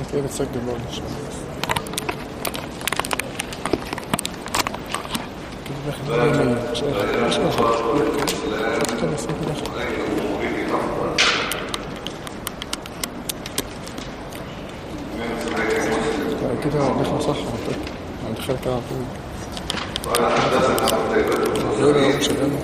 أنت كده تسجل برضه إن شاء الله؟ مش اخر مش اخر كان اسمه كده اخر كده داخل صح أنا دخلت على طول غير هو هنا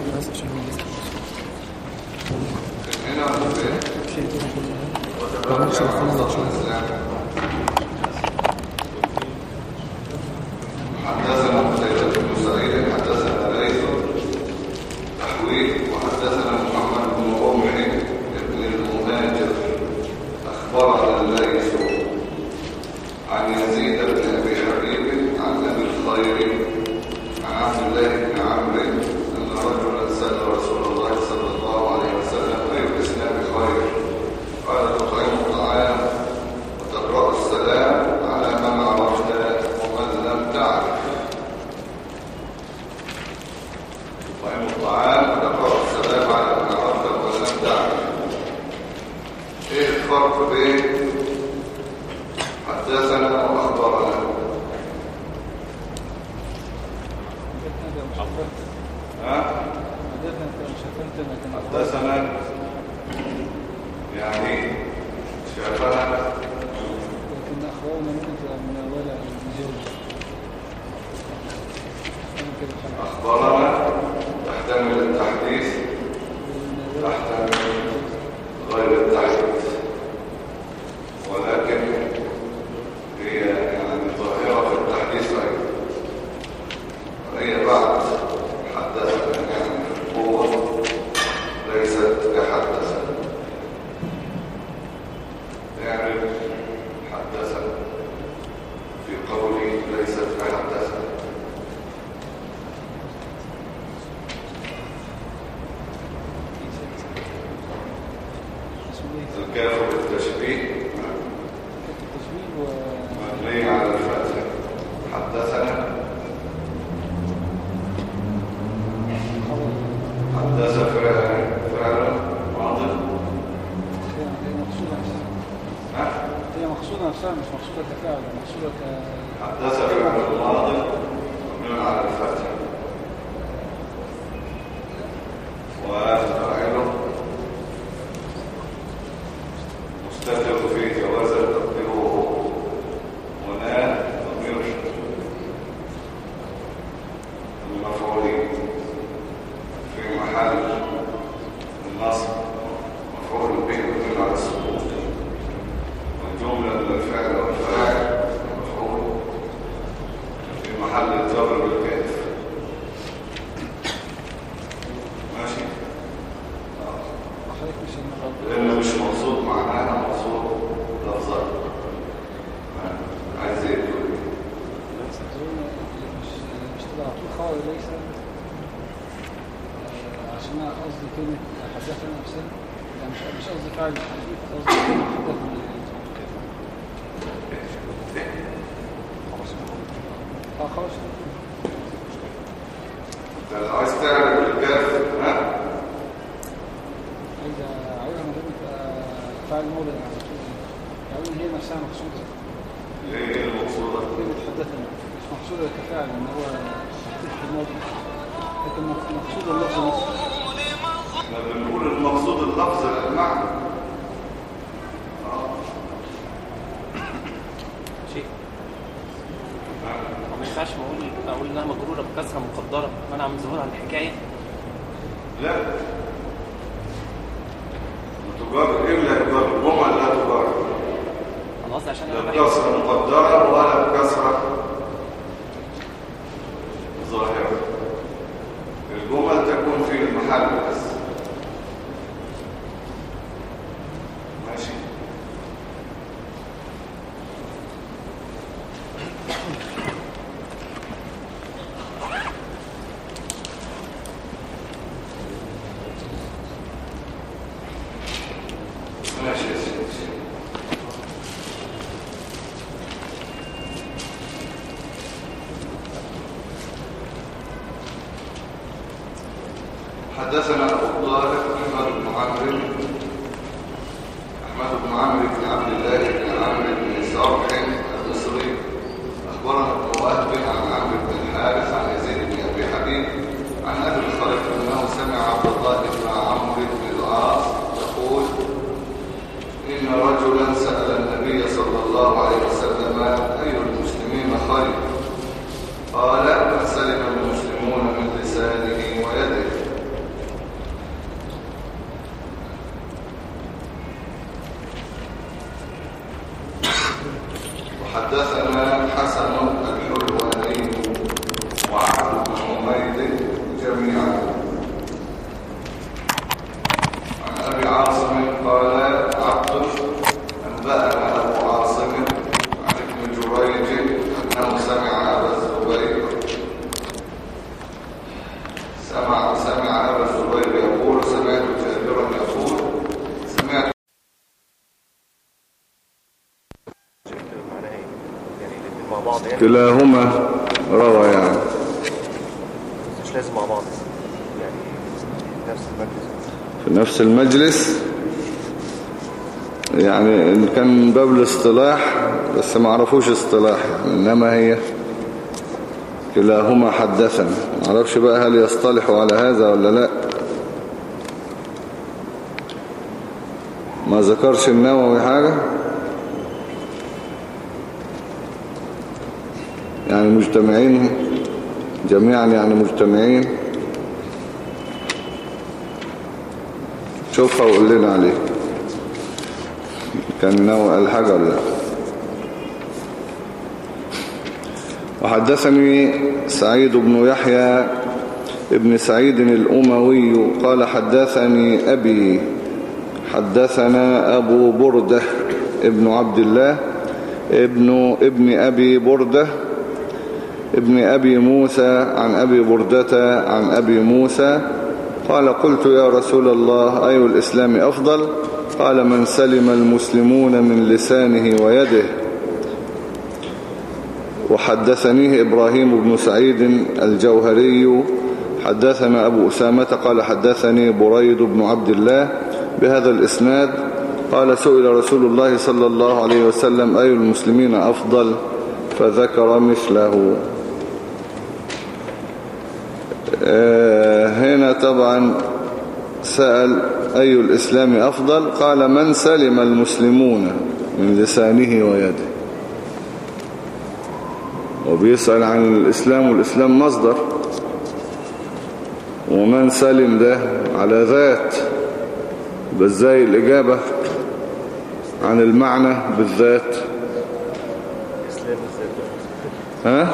una noche a mi محل الجر لكن مقصود اللفظ نفسه لما بنقول المقصود اللفظ المعنى شيء ما ينفعش أقول أقول انها مجروره بكسره مقدره منع من على الحكاية لا تجار الا تجار هم لا تجار خلاص عشان لا بكسره مقدره ولا بكسره في نفس المجلس. يعني إن كان باب الاصطلاح بس ما عرفوش اصطلاح يعني إنما هي كلاهما حدثنا ما عرفش بقى هل يصطلحوا على هذا ولا لا. ما ذكرش النووي حاجة. يعني مجتمعين جميعا يعني مجتمعين. شوفها وقول لنا عليه. كان نوع الحاجة ولا لأ؟ وحدثني سعيد بن يحيى ابن سعيد الأموي قال حدثني أبي حدثنا أبو بردة ابن عبد الله ابن ابن أبي بردة ابن أبي موسى عن أبي بردة عن أبي موسى قال قلت يا رسول الله أي الإسلام أفضل؟ قال من سلم المسلمون من لسانه ويده. وحدثنيه إبراهيم بن سعيد الجوهري. حدثنا أبو أسامة قال حدثني بريد بن عبد الله بهذا الإسناد. قال سئل رسول الله صلى الله عليه وسلم أي المسلمين أفضل؟ فذكر مثله. آه، هنا طبعا. سأل أي الإسلام أفضل؟ قال من سلم المسلمون من لسانه ويده. وبيسأل عن الإسلام والإسلام مصدر. ومن سلم ده على ذات بس زي الإجابة؟ عن المعنى بالذات. ها؟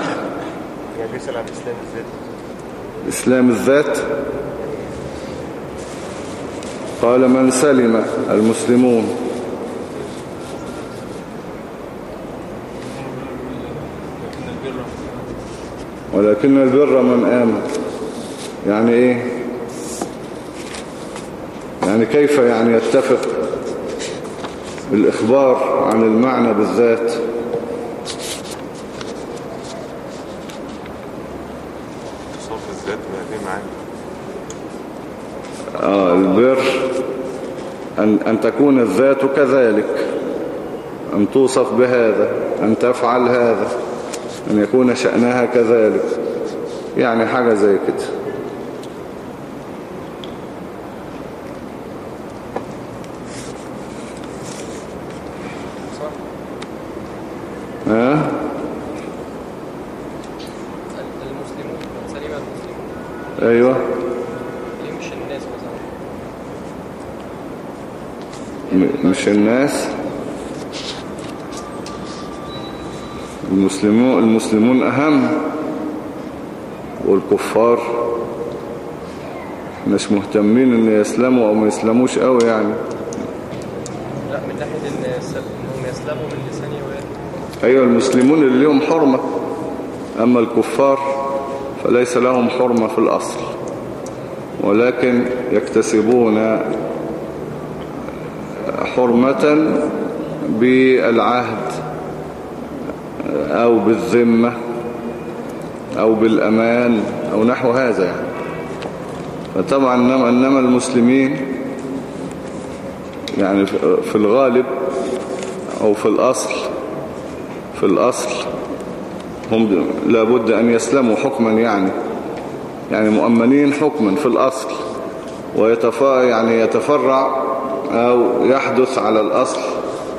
يعني بيسأل عن الاسلام الذات إسلام الذات؟ قال من سلم المسلمون. ولكن البر من آمن. يعني إيه؟ يعني كيف يعني يتفق الإخبار عن المعنى بالذات؟ البر أن, أن تكون الذات كذلك أن توصف بهذا أن تفعل هذا أن يكون شأنها كذلك يعني حاجة زي كده ها المسلمون سليم المسلمون أيوه ليه مش الناس مثلا م- مش الناس. المسلمون المسلمون أهم والكفار مش مهتمين إن يسلموا أو ما يسلموش قوي يعني. لا من ناحية إن انهم يسلموا من لساني أيوه المسلمون اللي لهم حرمة. أما الكفار فليس لهم حرمة في الأصل. ولكن يكتسبون حرمة بالعهد أو بالذمة أو بالأمان أو نحو هذا يعني. فطبعا إنما المسلمين يعني في الغالب أو في الاصل في الأصل هم لابد أن يسلموا حكما يعني. يعني مؤمنين حكما في الأصل ويتفا يعني يتفرع أو يحدث على الأصل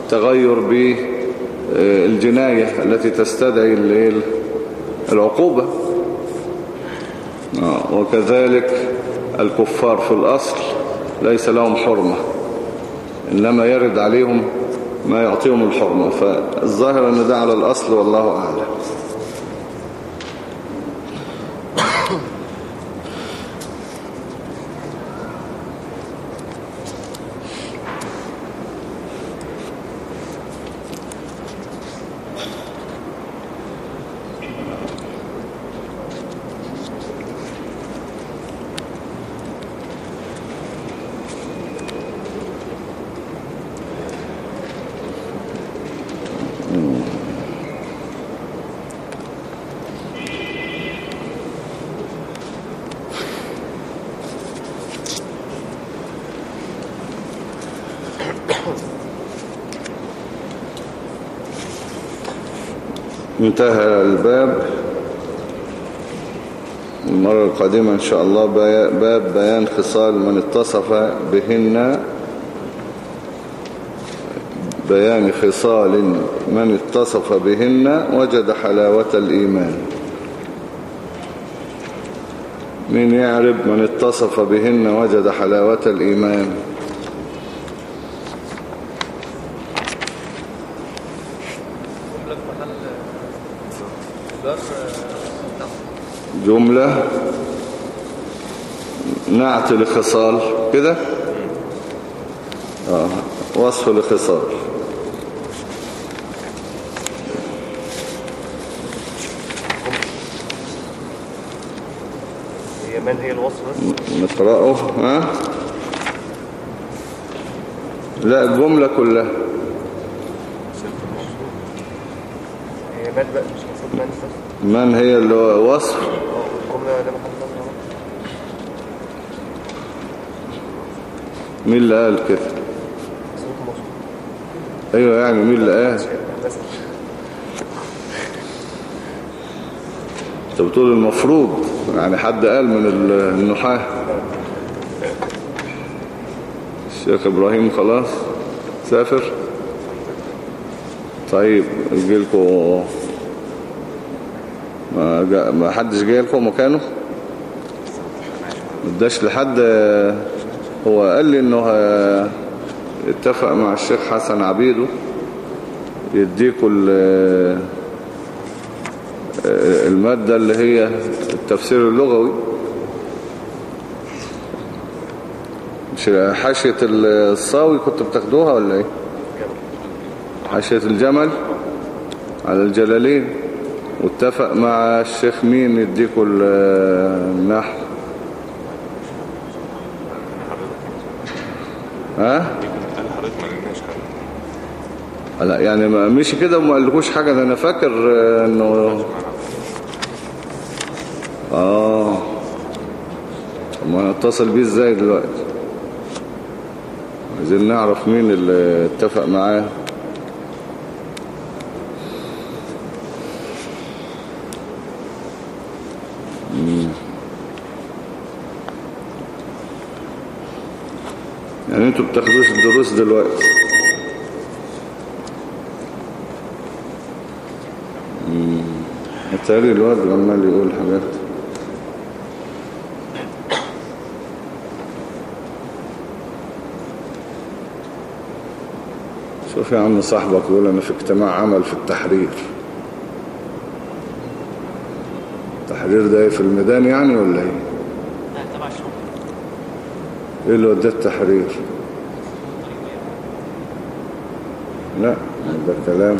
تغير بالجناية التي تستدعي العقوبة. آه، وكذلك الكفار في الأصل ليس لهم حرمة إنما يرد عليهم ما يعطيهم الحرمة. فالظاهر أن ده على الأصل والله أعلم. انتهى الباب. المرة القادمة إن شاء الله باب بيان خصال من اتصف بهن. بيان خصال من اتصف بهن وجد حلاوة الإيمان. من يعرب من اتصف بهن وجد حلاوة الإيمان جملة في محل جر نعم جملة نعت لخصال كده؟ آه. وصف لخصال هي من هي الوصف بس؟ نقرأه ها؟ لا الجملة كلها هي من بقى مش المفروض من هي اللي هو وصف؟ الجملة ده محل جر مين اللي قال كده؟ أيوه يعني مين اللي قال؟ أنت بتقول المفروض يعني حد قال من ال- النحاة. الشيخ إبراهيم خلاص سافر. طيب يجيلكوا ما, ما حدش جاي لكم مكانه؟ اداش لحد هو قال لي إنه اتفق مع الشيخ حسن عبيده يديكوا ال- المادة اللي هي التفسير اللغوي. مش حاشية الصاوي كنت بتاخدوها ولا إيه؟ حاشية الجمل على الجلالين. واتفق مع الشيخ مين يديكوا ال- النحو؟ ها؟ لا يعني ما مشي كده وما قالكوش حاجة؟ ده أنا فاكر آه، انه آه. طب اتصل بيه إزاي دلوقتي؟ عايزين نعرف مين اللي اتفق معاه. يعني أنتوا بتاخدوش الدروس دلوقتي. متهيألي الواد عمال يقول حاجات. شوف يا عم صاحبك يقول أنا في اجتماع عمل في التحرير. التحرير ده إيه في الميدان يعني ولا إيه؟ إيه اللي وداه التحرير. لا ده كلام.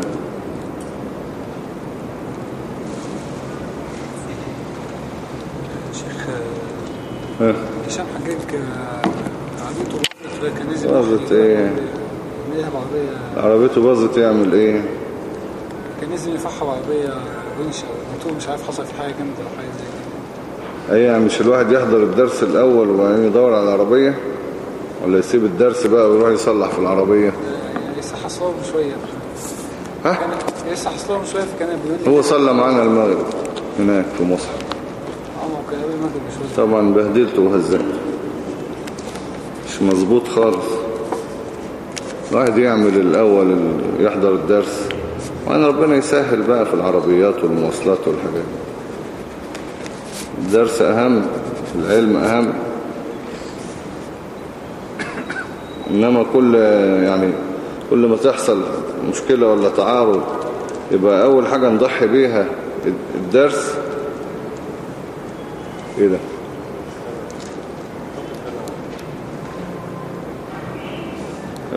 شيخ هشام حجاج عربيته باظت كان بعربية عربيته باظت يعمل إيه؟ كان نازل يفحها بعربية ونش أو موتور مش عارف حصل في حاجة جامدة أو حاجة زي إيه يعني مش الواحد يحضر الدرس الأول وبعدين يدور على العربية؟ ولا يسيب الدرس بقى ويروح يصلح في العربية؟ لسه حصلهم شوية. ها؟ لسه حصلهم شوية بيقول لي هو صلى معانا المغرب هناك في مصر. آه طبعا بهدلته وهزقته مش مظبوط خالص. الواحد يعمل الأول ال- يحضر الدرس. وأنا ربنا يسهل بقى في العربيات والمواصلات والحاجات الدرس أهم العلم أهم. إنما كل يعني كل ما تحصل مشكلة ولا تعارض يبقى أول حاجة نضحي بيها الدرس. إيه ده؟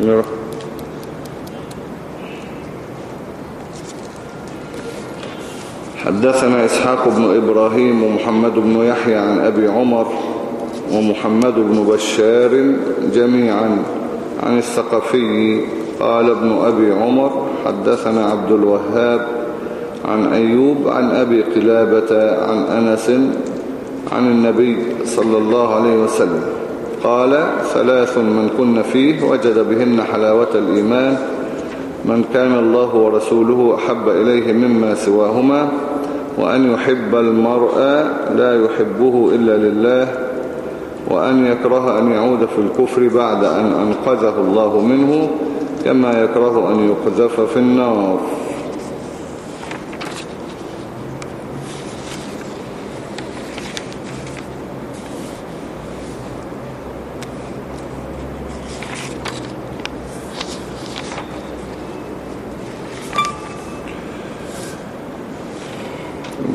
نروح حدثنا إسحاق بن إبراهيم ومحمد بن يحيى عن أبي عمر ومحمد بن بشار جميعا عن الثقفي قال ابن أبي عمر حدثنا عبد الوهاب عن أيوب عن أبي قلابة عن أنس عن النبي صلى الله عليه وسلم قال ثلاث من كن فيه وجد بهن حلاوة الإيمان من كان الله ورسوله أحب إليه مما سواهما وأن يحب المرء لا يحبه إلا لله وأن يكره أن يعود في الكفر بعد أن أنقذه الله منه كما يكره أن يقذف في النار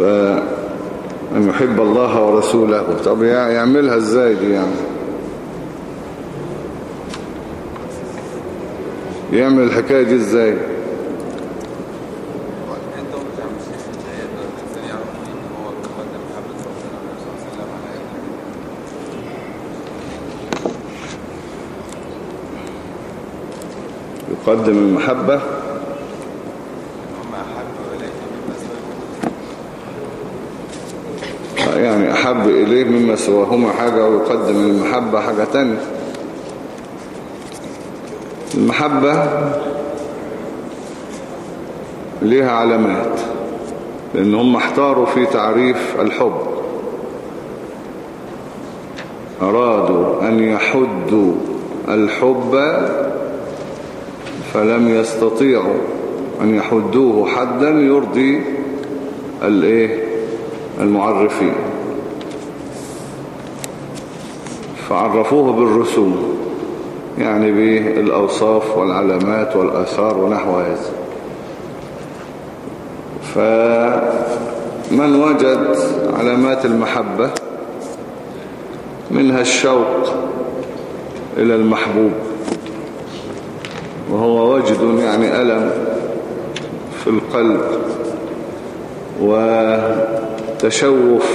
يبقى أن يحب الله ورسوله طب يع- يعملها إزاي دي يعني؟ يعمل الحكاية دي إزاي؟ انت وانت عم تشوف الحياة ده الانسان يعرف ان هو مقدم محبة ربنا والنبي صلى الله عليه وسلم على إيه يقدم المحبة هم احب اليك مما سواهم يعني أحب إليه مما سواهما حاجة ويقدم المحبة حاجة تانية. المحبة ليها علامات لأن هم احتاروا في تعريف الحب. أرادوا أن يحدوا الحب فلم يستطيعوا أن يحدوه حدا يرضي الإيه؟ المعرفين. فعرفوه بالرسوم يعني بالأوصاف والعلامات والآثار ونحو هذا. فمن وجد علامات المحبة منها الشوق إلى المحبوب وهو وجد يعني ألم في القلب وتشوف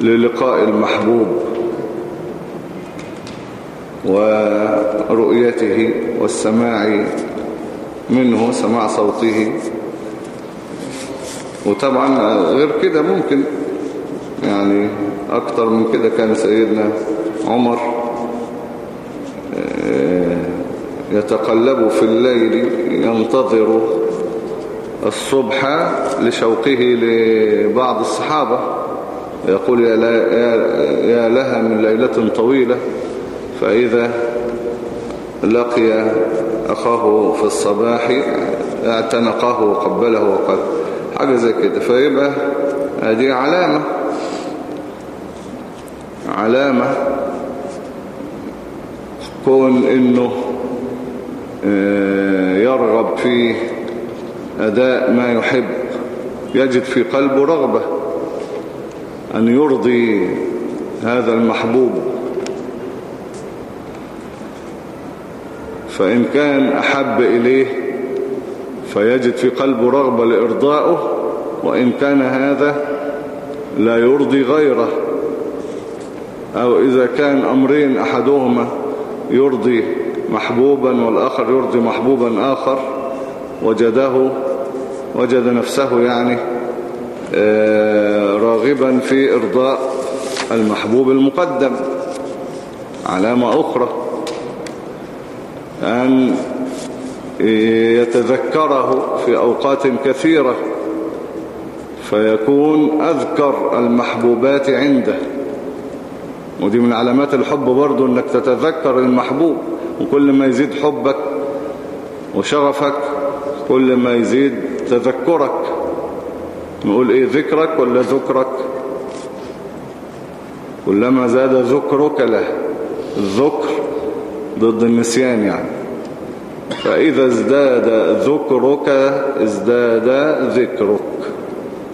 للقاء المحبوب. ورؤيته والسماع منه سماع صوته. وطبعا غير كده ممكن يعني أكتر من كده كان سيدنا عمر آه، يتقلب في الليل ينتظر الصبح لشوقه لبعض الصحابة. يقول يا, لها من ليلة طويلة. فإذا لقي أخاه في الصباح اعتنقه وقبله وقال حاجة زي كده. فيبقى هذه علامة. علامة كون إنه آه، يرغب في أداء ما يحب. يجد في قلبه رغبة أن يرضي هذا المحبوب. فإن كان أحب إليه فيجد في قلبه رغبة لإرضائه وإن كان هذا لا يرضي غيره. أو إذا كان أمرين أحدهما يرضي محبوبا والآخر يرضي محبوبا آخر وجده وجد نفسه يعني آه، راغبا في إرضاء المحبوب المقدم علامة أخرى. أن يتذكره في أوقات كثيرة فيكون أذكر المحبوبات عنده. ودي من علامات الحب برضو أنك تتذكر المحبوب وكل ما يزيد حبك وشغفك كل ما يزيد تذكرك. نقول إيه ذكرك ولا ذكرك؟ كلما زاد ذكرك له. الذكر ضد النسيان يعني. فإذا ازداد ذكرك ازداد ذكرك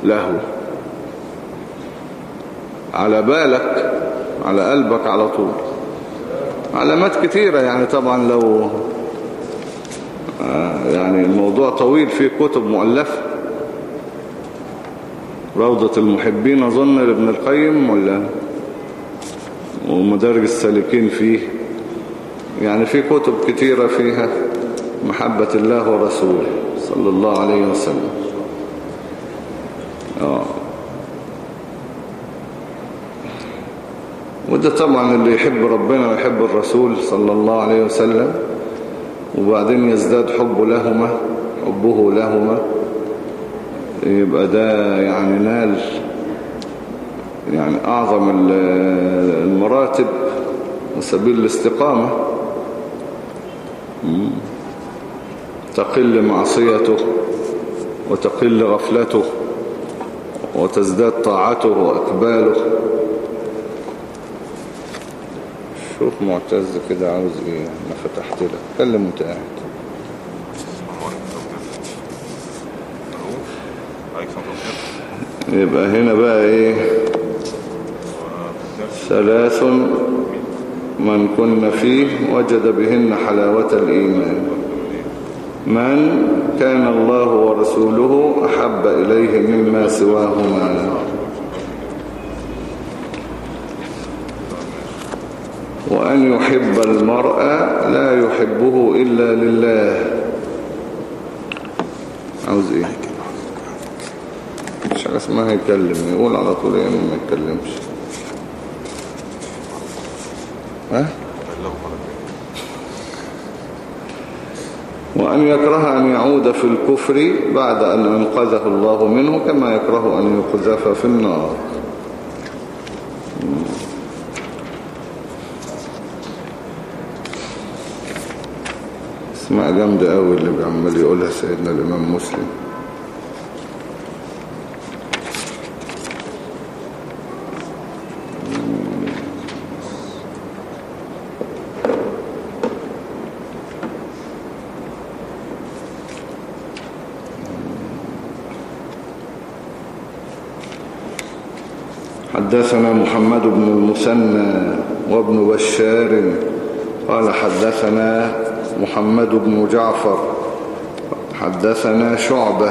له. على بالك على قلبك على طول. علامات كتيرة يعني طبعا لو آه، يعني الموضوع طويل فيه كتب مؤلفة. روضة المحبين أظن لابن القيم ولا؟ ومدارج السالكين فيه. يعني في كتب كتيرة فيها محبة الله ورسوله صلى الله عليه وسلم. آه. وده طبعا اللي يحب ربنا ويحب الرسول صلى الله عليه وسلم وبعدين يزداد حبه لهما حبه لهما. يبقى ده يعني نال يعني أعظم ال- المراتب وسبيل الاستقامة. تقل معصيته وتقل غفلته وتزداد طاعته وأقباله. شوف معتز كده عاوز إيه؟ أنا فتحت لك كلم وانت قاعد يبقى هنا بقى إيه؟ ثلاث من كن فيه وجد بهن حلاوة الإيمان. من كان الله ورسوله أحب إليه مما سواهما. وأن يحب المرء لا يحبه إلا لله. عاوز إيه مش حاجة اسمها يكلم يقول على طول يا ما يتكلمش ها؟ وأن يكره أن يعود في الكفر بعد أن أنقذه الله منه كما يكره أن يقذف في النار. اسمع جامدة قوي اللي بيعمل يقولها سيدنا الإمام مسلم حدثنا محمد بن المثنى وابن بشار. قال حدثنا محمد بن جعفر. حدثنا شعبة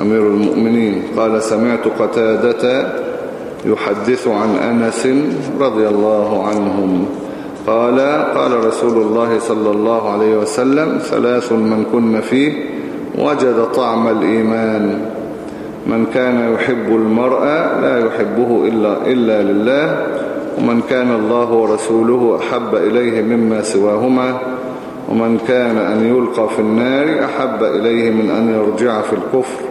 أمير المؤمنين. قال سمعت قتادة يحدث عن أنس رضي الله عنهم. قال قال رسول الله صلى الله عليه وسلم ثلاث من كن فيه وجد طعم الإيمان. من كان يحب المرء لا يحبه إلا, إلا لله ومن كان الله ورسوله أحب إليه مما سواهما ومن كان أن يلقى في النار أحب إليه من أن يرجع في الكفر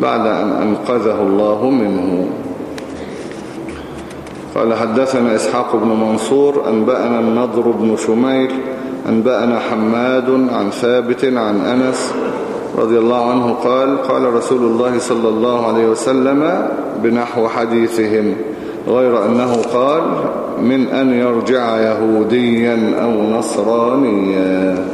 بعد أن أنقذه الله منه. قال حدثنا إسحاق بن منصور أنبأنا النضر بن شميل أنبأنا حماد عن ثابت عن أنس رضي الله عنه قال قال رسول الله صلى الله عليه وسلم بنحو حديثهم غير أنه قال من أن يرجع يهوديا أو نصرانيا.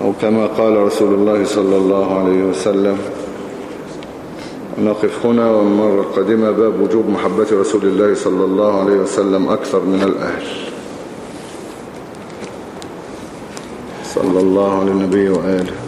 أو كما قال رسول الله صلى الله عليه وسلم نقف هنا والمرة القادمة باب وجوب محبة رسول الله صلى الله عليه وسلم أكثر من الأهل. صلى الله على النبي وآله.